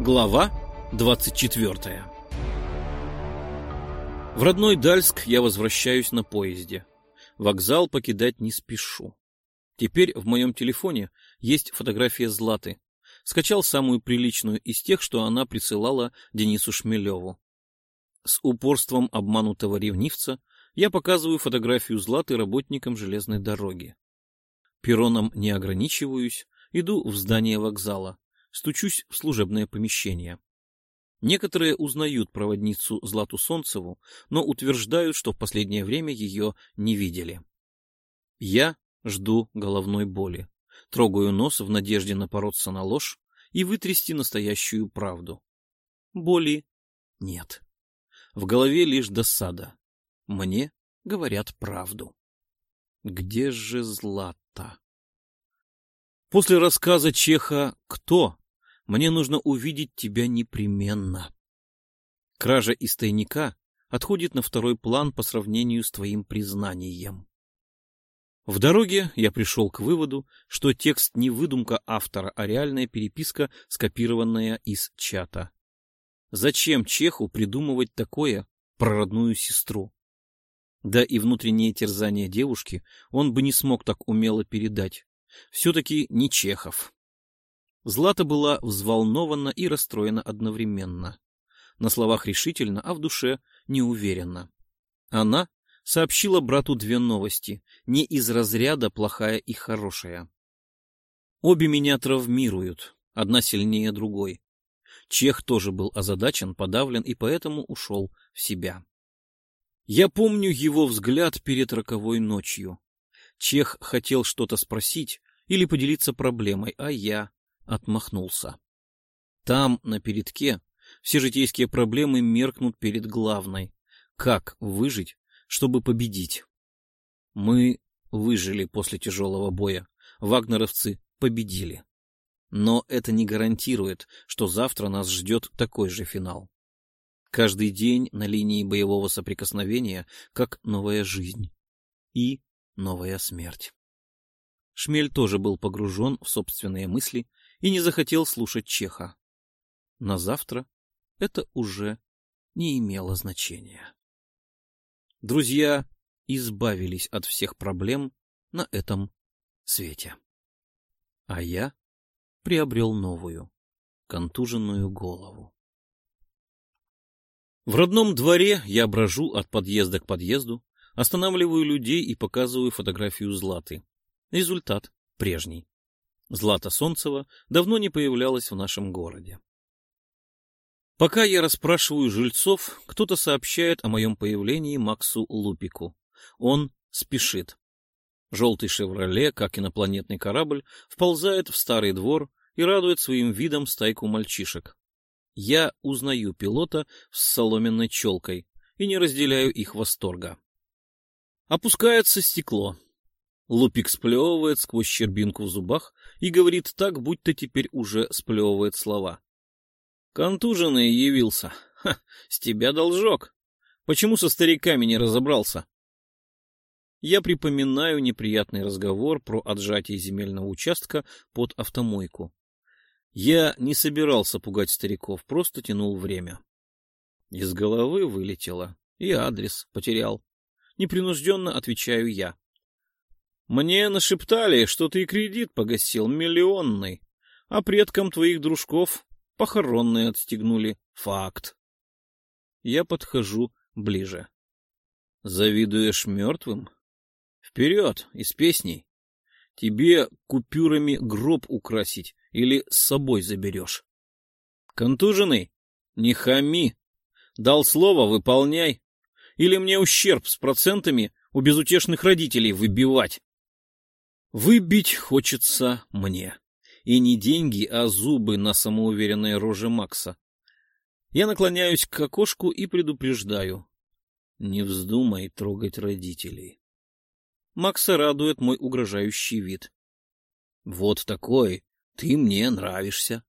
Глава 24 В родной Дальск я возвращаюсь на поезде. Вокзал покидать не спешу. Теперь в моем телефоне есть фотография Златы. Скачал самую приличную из тех, что она присылала Денису Шмелеву. С упорством обманутого ревнивца я показываю фотографию Златы работникам железной дороги. Пероном не ограничиваюсь, иду в здание вокзала стучусь в служебное помещение. Некоторые узнают проводницу Злату Солнцеву, но утверждают, что в последнее время ее не видели. Я жду головной боли, трогаю нос в надежде напороться на ложь и вытрясти настоящую правду. Боли нет. В голове лишь досада. Мне говорят правду. Где же Злата? После рассказа Чеха «Кто?» мне нужно увидеть тебя непременно. Кража из тайника отходит на второй план по сравнению с твоим признанием. В дороге я пришел к выводу, что текст не выдумка автора, а реальная переписка, скопированная из чата. Зачем Чеху придумывать такое про родную сестру? Да и внутреннее терзание девушки он бы не смог так умело передать. Все-таки не Чехов. Злата была взволнована и расстроена одновременно. На словах решительно, а в душе неуверенно. Она сообщила брату две новости, не из разряда плохая и хорошая. Обе меня травмируют, одна сильнее другой. Чех тоже был озадачен, подавлен и поэтому ушел в себя. Я помню его взгляд перед роковой ночью. Чех хотел что-то спросить или поделиться проблемой, а я отмахнулся. Там, на передке, все житейские проблемы меркнут перед главной. Как выжить, чтобы победить? Мы выжили после тяжелого боя. Вагнеровцы победили. Но это не гарантирует, что завтра нас ждет такой же финал. Каждый день на линии боевого соприкосновения как новая жизнь и новая смерть. Шмель тоже был погружен в собственные мысли и не захотел слушать Чеха. На завтра это уже не имело значения. Друзья избавились от всех проблем на этом свете. А я приобрел новую, контуженную голову. В родном дворе я брожу от подъезда к подъезду, останавливаю людей и показываю фотографию Златы. Результат прежний. Злата Солнцева давно не появлялась в нашем городе. Пока я расспрашиваю жильцов, кто-то сообщает о моем появлении Максу Лупику. Он спешит. Желтый «Шевроле», как инопланетный корабль, вползает в старый двор и радует своим видом стайку мальчишек. Я узнаю пилота с соломенной челкой и не разделяю их восторга. Опускается стекло. Лупик сплевывает сквозь щербинку в зубах и говорит так, будто теперь уже сплевывает слова. Контуженный явился. Ха, с тебя должок. Почему со стариками не разобрался? Я припоминаю неприятный разговор про отжатие земельного участка под автомойку. Я не собирался пугать стариков, просто тянул время. Из головы вылетело, и адрес потерял. Непринужденно отвечаю я. Мне нашептали, что ты кредит погасил миллионный, а предкам твоих дружков похоронные отстегнули. Факт. Я подхожу ближе. Завидуешь мертвым? Вперед, из песней. Тебе купюрами гроб украсить или с собой заберешь. Контуженный? Не хами. Дал слово, выполняй. Или мне ущерб с процентами у безутешных родителей выбивать. Выбить хочется мне. И не деньги, а зубы на самоуверенной роже Макса. Я наклоняюсь к окошку и предупреждаю. Не вздумай трогать родителей. Макса радует мой угрожающий вид. Вот такой, ты мне нравишься.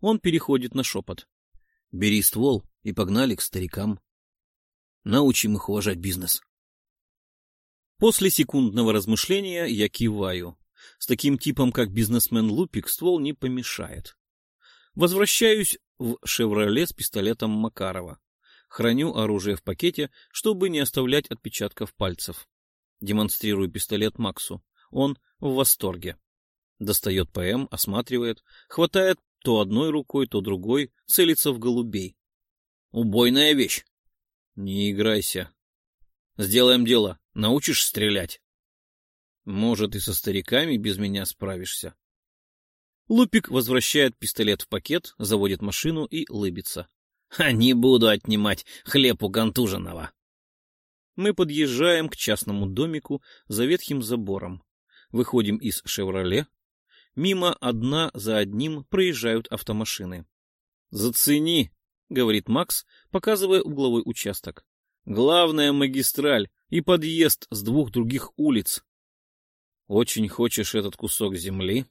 Он переходит на шепот. Бери ствол и погнали к старикам. Научим их уважать бизнес. После секундного размышления я киваю. С таким типом, как бизнесмен Лупик, ствол не помешает. Возвращаюсь в «Шевроле» с пистолетом Макарова. Храню оружие в пакете, чтобы не оставлять отпечатков пальцев. Демонстрирую пистолет Максу. Он в восторге. Достает ПМ, осматривает, хватает то одной рукой, то другой, целится в голубей. Убойная вещь. Не играйся. Сделаем дело. Научишь стрелять? Может, и со стариками без меня справишься. Лупик возвращает пистолет в пакет, заводит машину и лыбится. — Не буду отнимать хлеб у контуженного. Мы подъезжаем к частному домику за ветхим забором. Выходим из «Шевроле». Мимо одна за одним проезжают автомашины. «Зацени», — говорит Макс, показывая угловой участок. «Главная магистраль и подъезд с двух других улиц. Очень хочешь этот кусок земли?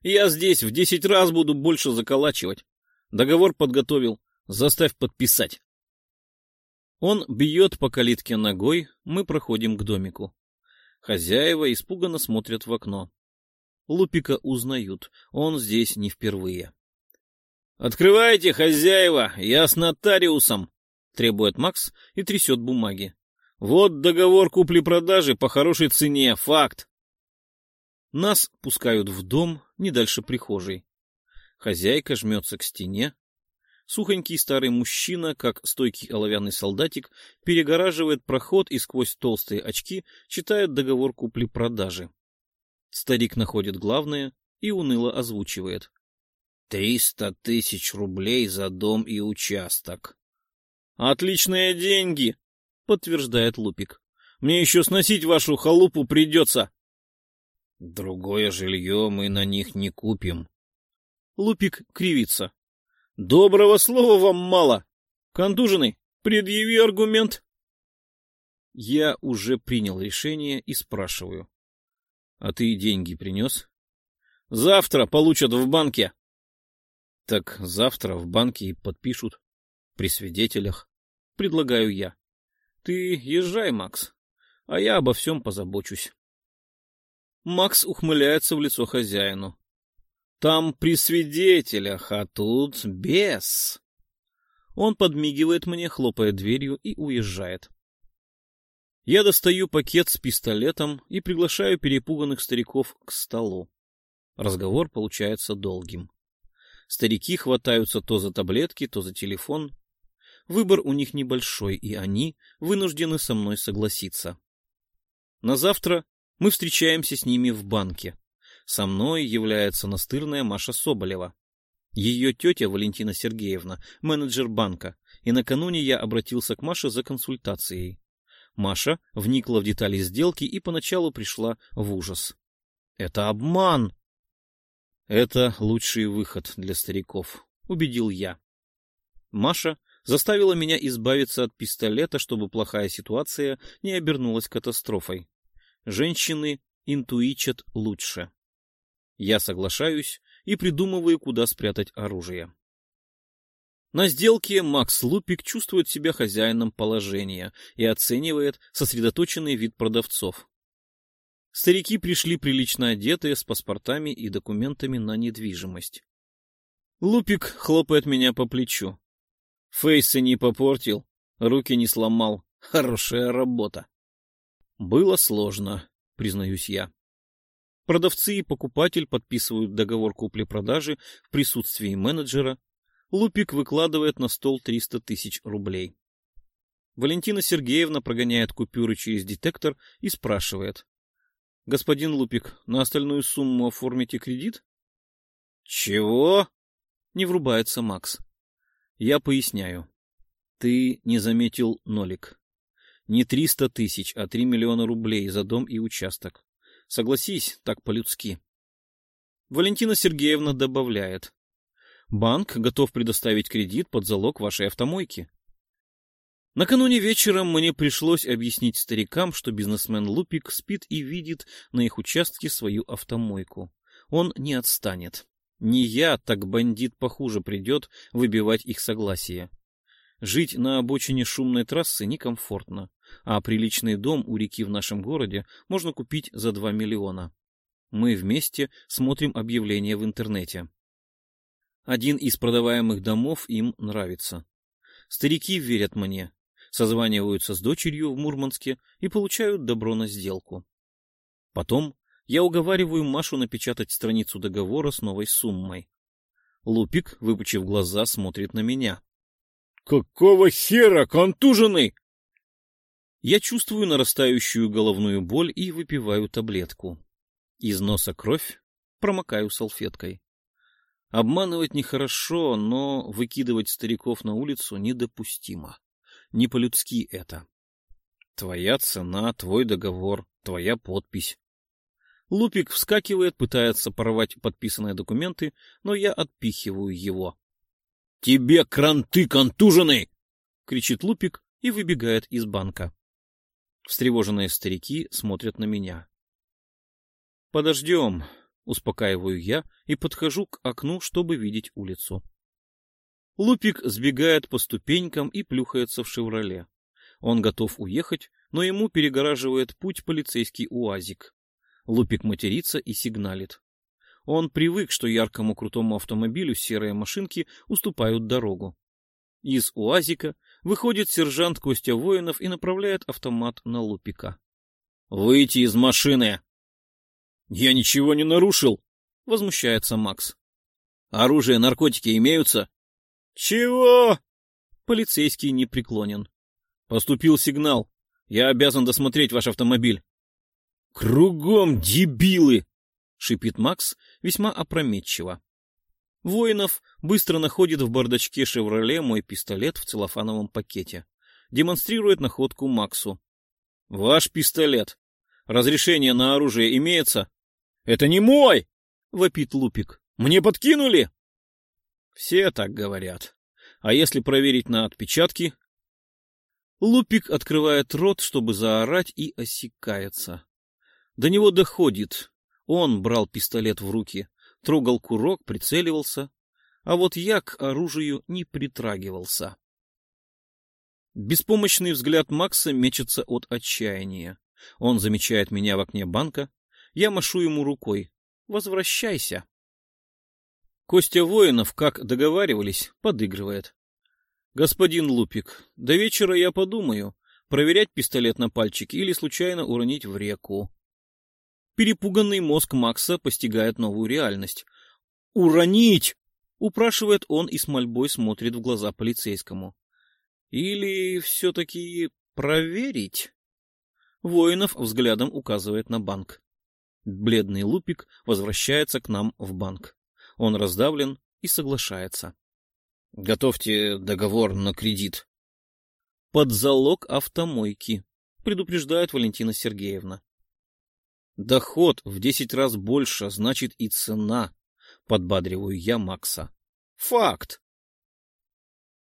Я здесь в десять раз буду больше заколачивать. Договор подготовил. Заставь подписать. Он бьет по калитке ногой, мы проходим к домику. Хозяева испуганно смотрят в окно. Лупика узнают, он здесь не впервые. «Открывайте, хозяева, я с нотариусом!» — требует Макс и трясет бумаги. «Вот договор купли-продажи по хорошей цене, факт!» Нас пускают в дом, не дальше прихожей. Хозяйка жмется к стене. Сухонький старый мужчина, как стойкий оловянный солдатик, перегораживает проход и сквозь толстые очки читает договор купли-продажи. Старик находит главное и уныло озвучивает. «Триста тысяч рублей за дом и участок». «Отличные деньги!» — подтверждает Лупик. «Мне еще сносить вашу халупу придется!» Другое жилье мы на них не купим. Лупик кривится. Доброго слова вам мало. Контуженный, предъяви аргумент. Я уже принял решение и спрашиваю. А ты деньги принес? Завтра получат в банке. Так завтра в банке и подпишут. При свидетелях. Предлагаю я. Ты езжай, Макс, а я обо всем позабочусь. Макс ухмыляется в лицо хозяину. Там при свидетелях, а тут без. Он подмигивает мне, хлопая дверью, и уезжает. Я достаю пакет с пистолетом и приглашаю перепуганных стариков к столу. Разговор получается долгим. Старики хватаются то за таблетки, то за телефон. Выбор у них небольшой, и они вынуждены со мной согласиться. На завтра мы встречаемся с ними в банке. Со мной является настырная Маша Соболева. Ее тетя Валентина Сергеевна, менеджер банка, и накануне я обратился к Маше за консультацией. Маша вникла в детали сделки и поначалу пришла в ужас. «Это обман!» «Это лучший выход для стариков», — убедил я. Маша заставила меня избавиться от пистолета, чтобы плохая ситуация не обернулась катастрофой. Женщины интуичат лучше. Я соглашаюсь и придумываю, куда спрятать оружие. На сделке Макс Лупик чувствует себя хозяином положения и оценивает сосредоточенный вид продавцов. Старики пришли прилично одетые, с паспортами и документами на недвижимость. Лупик хлопает меня по плечу. Фейсы не попортил, руки не сломал. Хорошая работа. Было сложно, признаюсь я. Продавцы и покупатель подписывают договор купли-продажи в присутствии менеджера. Лупик выкладывает на стол 300 тысяч рублей. Валентина Сергеевна прогоняет купюры через детектор и спрашивает. — Господин Лупик, на остальную сумму оформите кредит? — Чего? — не врубается Макс. Я поясняю. Ты не заметил нолик. Не триста тысяч, а три миллиона рублей за дом и участок. Согласись, так по-людски. Валентина Сергеевна добавляет. Банк готов предоставить кредит под залог вашей автомойки. Накануне вечером мне пришлось объяснить старикам, что бизнесмен Лупик спит и видит на их участке свою автомойку. Он не отстанет. Не я, так бандит похуже придет выбивать их согласие. Жить на обочине шумной трассы некомфортно. а приличный дом у реки в нашем городе можно купить за 2 миллиона. Мы вместе смотрим объявления в интернете. Один из продаваемых домов им нравится. Старики верят мне, созваниваются с дочерью в Мурманске и получают добро на сделку. Потом я уговариваю Машу напечатать страницу договора с новой суммой. Лупик, выпучив глаза, смотрит на меня. — Какого хера, контуженный? Я чувствую нарастающую головную боль и выпиваю таблетку. Из носа кровь, промокаю салфеткой. Обманывать нехорошо, но выкидывать стариков на улицу недопустимо. Не по-людски это. Твоя цена, твой договор, твоя подпись. Лупик вскакивает, пытается порвать подписанные документы, но я отпихиваю его. — Тебе кранты контужены! — кричит Лупик и выбегает из банка. Встревоженные старики смотрят на меня. «Подождем», — успокаиваю я и подхожу к окну, чтобы видеть улицу. Лупик сбегает по ступенькам и плюхается в «Шевроле». Он готов уехать, но ему перегораживает путь полицейский УАЗик. Лупик матерится и сигналит. Он привык, что яркому крутому автомобилю серые машинки уступают дорогу. Из УАЗика выходит сержант Костя Воинов и направляет автомат на Лупика. «Выйти из машины!» «Я ничего не нарушил!» — возмущается Макс. «Оружие, наркотики имеются?» «Чего?» Полицейский не преклонен. «Поступил сигнал. Я обязан досмотреть ваш автомобиль». «Кругом дебилы!» — шипит Макс весьма опрометчиво. Воинов быстро находит в бардачке «Шевроле» мой пистолет в целлофановом пакете. Демонстрирует находку Максу. «Ваш пистолет. Разрешение на оружие имеется?» «Это не мой!» — вопит Лупик. «Мне подкинули!» Все так говорят. А если проверить на отпечатки? Лупик открывает рот, чтобы заорать, и осекается. До него доходит. Он брал пистолет в руки, трогал курок, прицеливался, а вот я к оружию не притрагивался. Беспомощный взгляд Макса мечется от отчаяния. Он замечает меня в окне банка, я машу ему рукой. Возвращайся. Костя Воинов, как договаривались, подыгрывает. Господин Лупик, до вечера я подумаю, проверять пистолет на пальчике или случайно уронить в реку. Перепуганный мозг Макса постигает новую реальность. «Уронить!» — упрашивает он и с мольбой смотрит в глаза полицейскому. «Или все-таки проверить?» Воинов взглядом указывает на банк. Бледный Лупик возвращается к нам в банк. Он раздавлен и соглашается. — Готовьте договор на кредит. — Под залог автомойки, — предупреждает Валентина Сергеевна. — Доход в десять раз больше, значит и цена, — подбадриваю я Макса. — Факт.